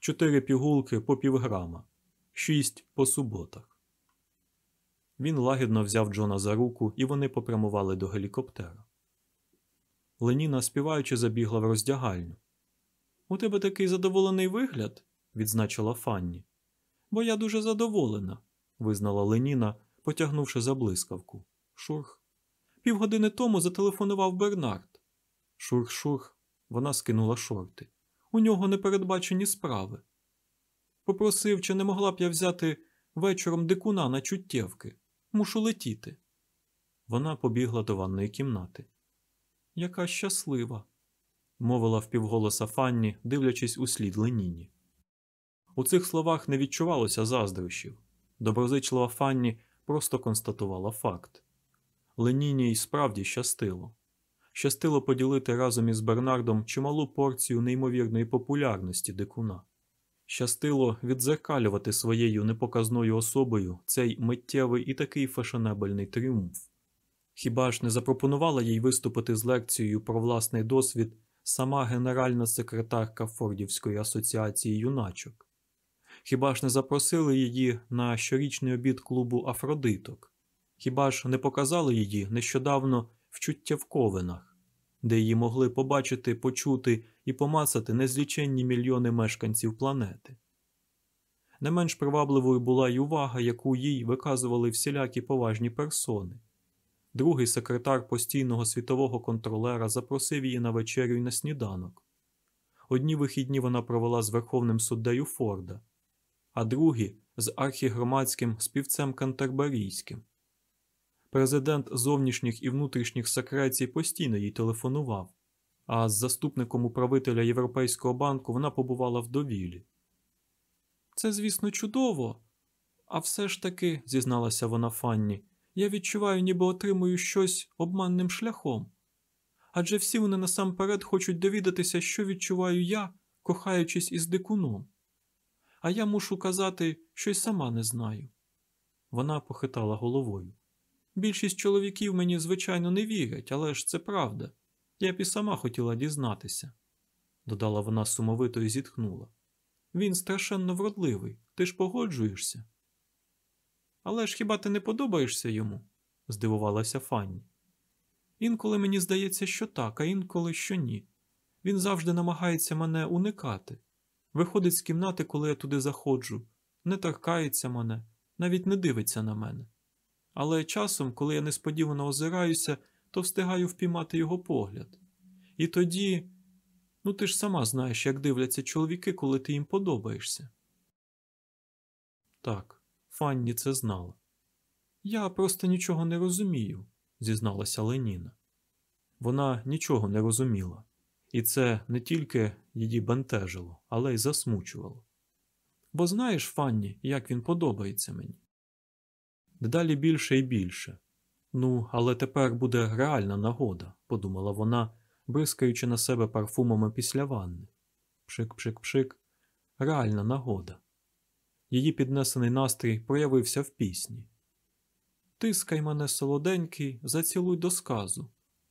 чотири пігулки по півграма, шість по суботах. Він лагідно взяв Джона за руку, і вони попрямували до гелікоптера. Леніна, співаючи, забігла в роздягальню. У тебе такий задоволений вигляд, відзначила Фанні. Бо я дуже задоволена, визнала Леніна, потягнувши за блискавку. Шурх. Півгодини тому зателефонував Бернард. Шурх-шурх, вона скинула шорти. У нього непередбачені справи. Попросив, чи не могла б я взяти вечором дикуна на чуттєвки. Мушу летіти. Вона побігла до ванної кімнати. Яка щаслива, мовила впівголоса Фанні, дивлячись у слід Леніні. У цих словах не відчувалося заздрощів. Доброзичлива Фанні просто констатувала факт. Леніні й справді щастило. Щастило поділити разом із Бернардом чималу порцію неймовірної популярності дикуна. Щастило відзеркалювати своєю непоказною особою цей миттєвий і такий фешенебельний тріумф. Хіба ж не запропонувала їй виступити з лекцією про власний досвід сама генеральна секретарка Фордівської асоціації юначок? Хіба ж не запросили її на щорічний обід клубу Афродиток? Хіба ж не показали її нещодавно в чуттєвковинах, де її могли побачити, почути і помацати незліченні мільйони мешканців планети? Не менш привабливою була й увага, яку їй виказували всілякі поважні персони. Другий секретар постійного світового контролера запросив її на вечерю і на сніданок. Одні вихідні вона провела з верховним суддею Форда, а другі з архігромадським співцем Кантербарійським. Президент зовнішніх і внутрішніх секрецій постійно їй телефонував, а з заступником управителя Європейського банку вона побувала в довілі. Це, звісно, чудово, а все ж таки, зізналася вона Фанні, я відчуваю, ніби отримую щось обманним шляхом. Адже всі вони насамперед хочуть довідатися, що відчуваю я, кохаючись із дикуном. А я мушу казати, що й сама не знаю. Вона похитала головою. Більшість чоловіків мені, звичайно, не вірять, але ж це правда. Я б і сама хотіла дізнатися, додала вона сумовито і зітхнула. Він страшенно вродливий, ти ж погоджуєшся. Але ж хіба ти не подобаєшся йому? здивувалася Фанні. Інколи мені здається, що так, а інколи що ні. Він завжди намагається мене уникати. Виходить з кімнати, коли я туди заходжу, не торкається мене, навіть не дивиться на мене. Але часом, коли я несподівано озираюся, то встигаю впіймати його погляд. І тоді, ну ти ж сама знаєш, як дивляться чоловіки, коли ти їм подобаєшся. Так, Фанні це знала. Я просто нічого не розумію, зізналася Леніна. Вона нічого не розуміла, і це не тільки її бентежило, але й засмучувало. Бо знаєш, Фанні, як він подобається мені. Дедалі більше і більше. Ну, але тепер буде реальна нагода, подумала вона, бризкаючи на себе парфумами після ванни. Пшик-пшик-пшик, реальна нагода. Її піднесений настрій проявився в пісні. Тискай мене солоденький, зацілуй до сказу,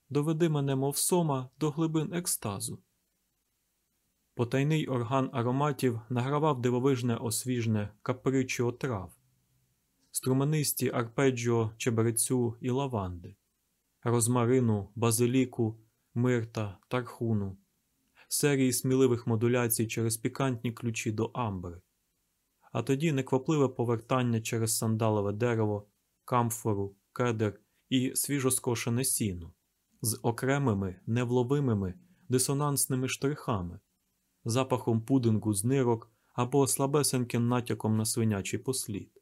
доведи мене, мов сома, до глибин екстазу. Потайний орган ароматів награвав дивовижне освіжне капричо трав, струменисті арпеджіо чебрецю і лаванди, розмарину, базиліку, мирта, тархуну, серії сміливих модуляцій через пікантні ключі до амбри, а тоді неквапливе повертання через сандалове дерево, камфору, кедр і свіжоскошене сіно з окремими невловимими дисонансними штрихами, запахом пудингу з нирок або слабесеньким натяком на свинячий послід,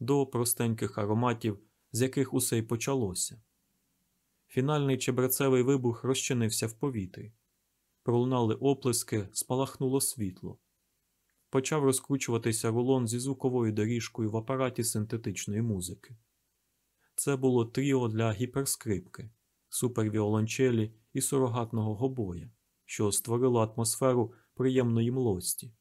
до простеньких ароматів, з яких усе й почалося. Фінальний чебрецевий вибух розчинився в повітрі. Пролунали оплески, спалахнуло світло. Почав розкручуватися рулон зі звуковою доріжкою в апараті синтетичної музики. Це було тріо для гіперскрипки, супервіолончелі і сурогатного гобоя, що створило атмосферу приємної млості.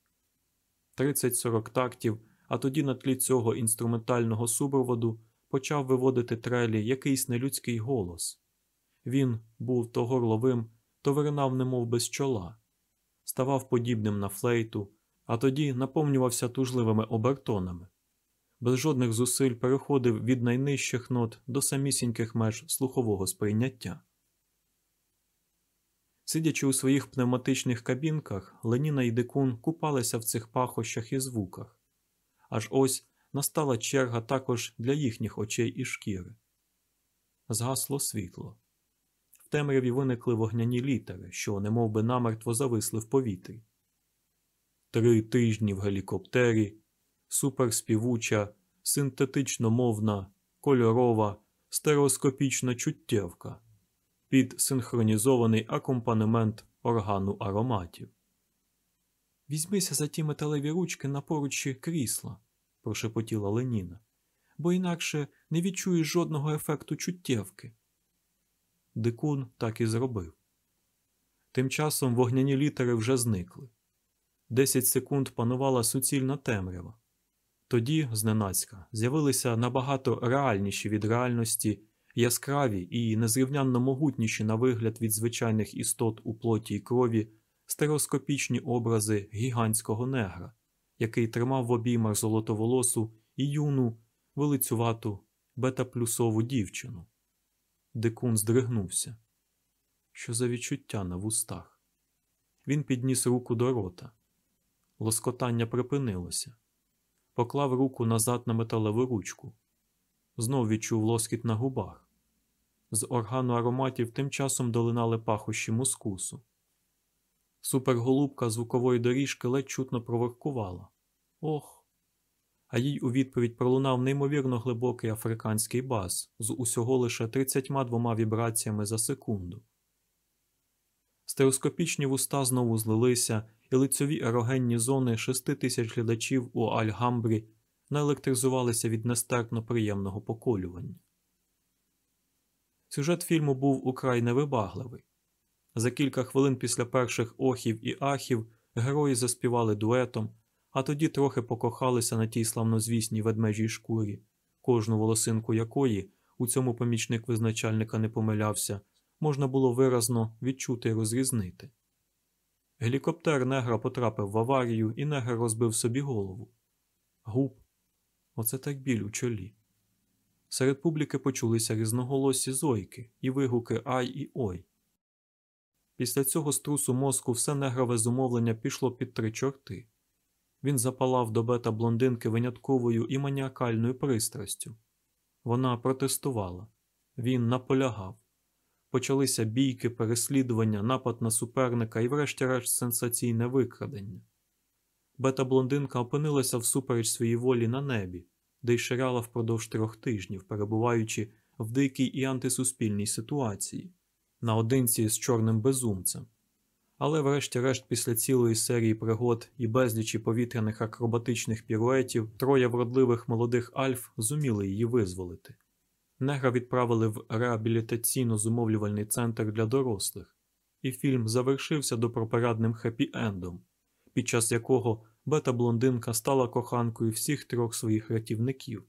30-40 тактів, а тоді на тлі цього інструментального супроводу почав виводити трелі якийсь нелюдський голос. Він був то горловим, то виринав, немов без чола, ставав подібним на флейту, а тоді наповнювався тужливими обертонами. Без жодних зусиль переходив від найнижчих нот до самісіньких меж слухового сприйняття. Сидячи у своїх пневматичних кабінках, Леніна і Дикун купалися в цих пахощах і звуках. Аж ось настала черга також для їхніх очей і шкіри. Згасло світло. В темряві виникли вогняні літери, що немов би намертво зависли в повітрі. Три тижні в гелікоптері, суперспівуча, синтетично мовна, кольорова, стереоскопічна чуттєвка під синхронізований акомпанемент органу ароматів. Візьмися за ті металеві ручки на поручі крісла, прошепотіла Леніна, бо інакше не відчуєш жодного ефекту чуттєвки. Дикун так і зробив. Тим часом вогняні літери вже зникли. Десять секунд панувала суцільна темрява. Тоді, зненацька, з'явилися набагато реальніші від реальності, яскраві і незрівнянно могутніші на вигляд від звичайних істот у плоті й крові стереоскопічні образи гігантського негра, який тримав в обіймах золотоволосу і юну, велицювату, бета-плюсову дівчину. Дикун здригнувся. Що за відчуття на вустах? Він підніс руку до рота. Лоскотання припинилося. Поклав руку назад на металеву ручку. Знов відчув лоскіт на губах. З органу ароматів тим часом долинали пахощі мускусу. Суперголубка звукової доріжки ледь чутно проворкувала. Ох. А їй у відповідь пролунав неймовірно глибокий африканський бас з усього лише 32 вібраціями за секунду. Стереоскопічні вуста знову злилися, і лицьові ерогенні зони шести тисяч глядачів у Альгамбрі наелектризувалися від нестерпно приємного поколювання. Сюжет фільму був украй невибагливий. За кілька хвилин після перших охів і ахів герої заспівали дуетом, а тоді трохи покохалися на тій славнозвісній ведмежій шкурі, кожну волосинку якої у цьому помічник визначальника не помилявся, можна було виразно відчути і розрізнити. Гелікоптер негра потрапив в аварію, і негр розбив собі голову. Губ. Оце так біль у чолі. Серед публіки почулися різноголосі зойки і вигуки Ай і Ой. Після цього струсу мозку все негрове зумовлення пішло під три чорти. Він запалав до бета блондинки винятковою і маніакальною пристрастю. Вона протестувала, він наполягав. Почалися бійки, переслідування, напад на суперника і, врешті-решт, сенсаційне викрадення. Бета блондинка опинилася всупереч своїй волі на небі, де й ширяла впродовж трьох тижнів, перебуваючи в дикій і антисуспільній ситуації, наодинці з чорним безумцем. Але, врешті-решт, після цілої серії пригод і безлічі повітряних акробатичних піруетів, троє вродливих молодих альф зуміли її визволити. Негра відправили в реабілітаційно-зумовлювальний центр для дорослих, і фільм завершився добропорадним хеппі-ендом, під час якого бета-блондинка стала коханкою всіх трьох своїх рятівників.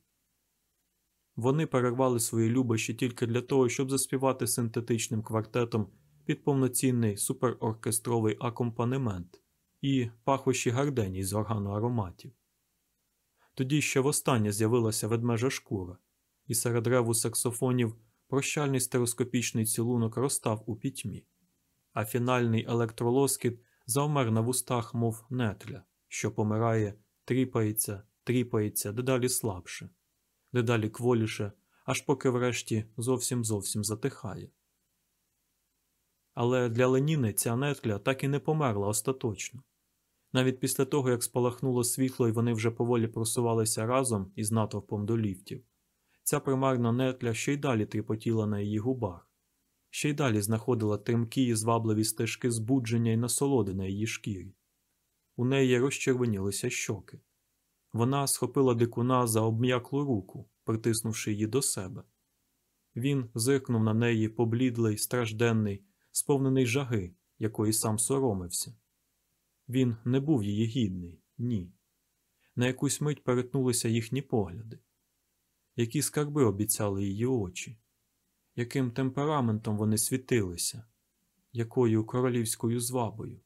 Вони перервали свої любощі тільки для того, щоб заспівати синтетичним квартетом під повноцінний супероркестровий акомпанемент і пахощі гарденій з органу ароматів. Тоді ще востаннє з'явилася ведмежа шкура, і серед реву саксофонів прощальний стероскопічний цілунок розстав у пітьмі, а фінальний електролоскіт завмер на вустах, мов нетля, що помирає, тріпається, тріпається дедалі слабше, дедалі кволіше, аж поки врешті зовсім зовсім затихає. Але для Леніни ця нетля так і не померла остаточно. Навіть після того, як спалахнуло світло і вони вже поволі просувалися разом із натовпом до ліфтів, ця примарна нетля ще й далі тріпотіла на її губах, ще й далі знаходила тремкі і звабливі стежки збудження і насолоди на її шкірі. У неї розчервонілися щоки. Вона схопила дикуна за обм'яклу руку, притиснувши її до себе. Він зиркнув на неї поблідлий, стражденний, сповнений жаги, якої сам соромився. Він не був її гідний, ні. На якусь мить перетнулися їхні погляди. Які скарби обіцяли її очі, яким темпераментом вони світилися, якою королівською звабою.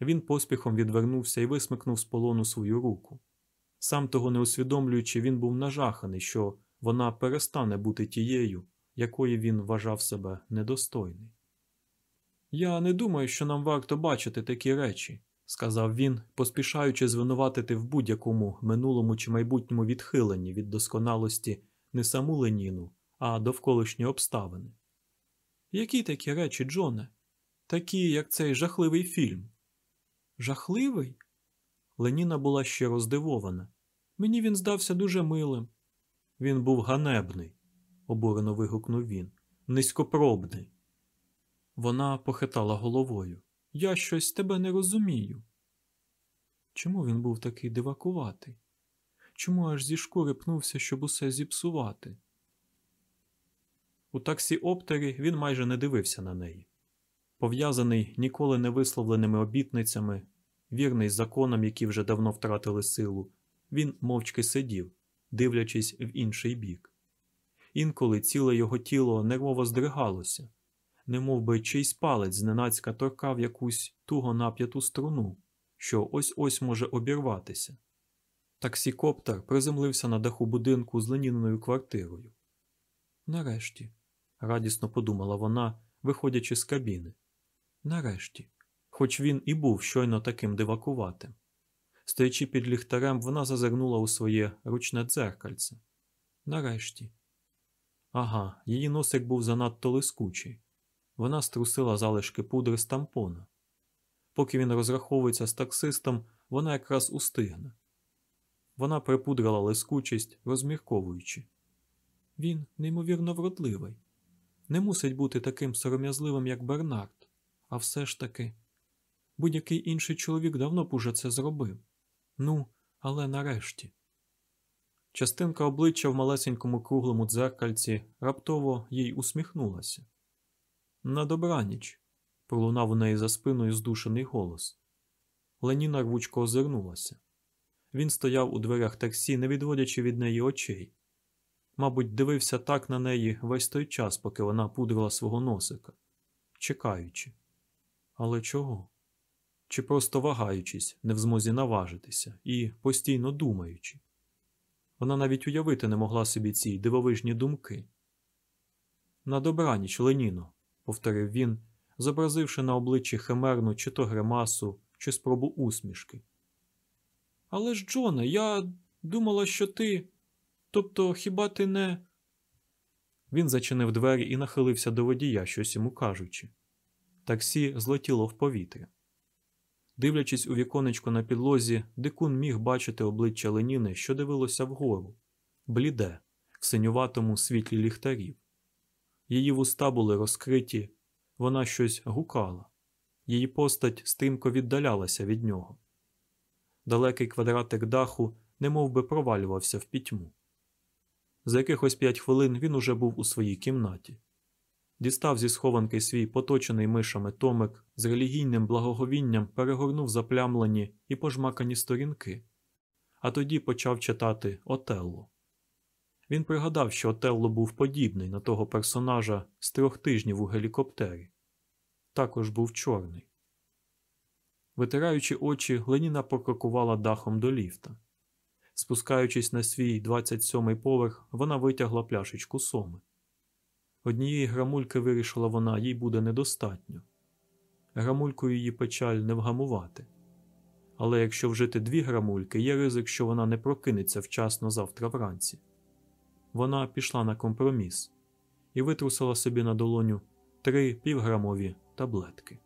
Він поспіхом відвернувся і висмикнув з полону свою руку. Сам того не усвідомлюючи, він був нажаханий, що вона перестане бути тією, якої він вважав себе недостойний. Я не думаю, що нам варто бачити такі речі, сказав він, поспішаючи звинуватити в будь-якому минулому чи майбутньому відхиленні від досконалості не саму Леніну, а довколишні обставини. Які такі речі, Джоне? Такі, як цей жахливий фільм. Жахливий? Леніна була щиро здивована. Мені він здався дуже милим. Він був ганебний, обурено вигукнув він, низькопробний. Вона похитала головою. Я щось тебе не розумію. Чому він був такий дивакуватий? Чому аж зі шкури пнувся, щоб усе зіпсувати? У таксі оптері він майже не дивився на неї. Пов'язаний ніколи не висловленими обітницями, вірний законам, які вже давно втратили силу, він мовчки сидів, дивлячись в інший бік. Інколи ціле його тіло нервово здригалося, немов би чийсь палець зненацька торкав якусь туго нап'яту струну, що ось ось може обірватися. Таксікоптер приземлився на даху будинку з Леніниною квартирою. Нарешті, радісно подумала вона, виходячи з кабіни. Нарешті, хоч він і був щойно таким дивакуватим. Стоячи під ліхтарем, вона зазирнула у своє ручне дзеркальце. Нарешті. Ага, її носик був занадто лискучий. Вона струсила залишки пудри з тампона. Поки він розраховується з таксистом, вона якраз устигне. Вона припудрила лискучість, розмірковуючи. Він неймовірно вродливий. Не мусить бути таким сором'язливим, як Бернард, а все ж таки. Будь-який інший чоловік давно б уже це зробив. Ну, але нарешті. Частинка обличчя в малесенькому круглому дзеркальці раптово їй усміхнулася. На добраніч, пролунав у неї за спиною здушений голос. Леніна рвучко озирнулася. Він стояв у дверях таксі, не відводячи від неї очей. Мабуть, дивився так на неї весь той час, поки вона пудрила свого носика, чекаючи. Але чого? Чи просто вагаючись, не в змозі наважитися і постійно думаючи. Вона навіть уявити не могла собі ці дивовижні думки. На добраніч, Леніно, повторив він, зобразивши на обличчі химерну чи то гримасу, чи спробу усмішки. Але ж, Джоне, я думала, що ти. Тобто, хіба ти не. Він зачинив двері і нахилився до водія, щось йому кажучи. Таксі злетіло в повітря. Дивлячись у віконечко на підлозі, дикун міг бачити обличчя Леніни, що дивилося вгору, бліде, в синюватому світлі ліхтарів. Її вуста були розкриті, вона щось гукала, її постать стрімко віддалялася від нього. Далекий квадратик даху немов би провалювався в пітьму. За якихось п'ять хвилин він уже був у своїй кімнаті. Дістав зі схованки свій поточений мишами томик з релігійним благоговінням перегорнув заплямлені і пожмакані сторінки, а тоді почав читати Отелло. Він пригадав, що Отелло був подібний на того персонажа з трьох тижнів у гелікоптері. Також був чорний. Витираючи очі, Леніна покрокувала дахом до ліфта. Спускаючись на свій 27-й поверх, вона витягла пляшечку соми. Однієї грамульки вирішила вона, їй буде недостатньо. Грамулькою її печаль не вгамувати. Але якщо вжити дві грамульки, є ризик, що вона не прокинеться вчасно завтра вранці. Вона пішла на компроміс і витрусила собі на долоню три півграмові таблетки.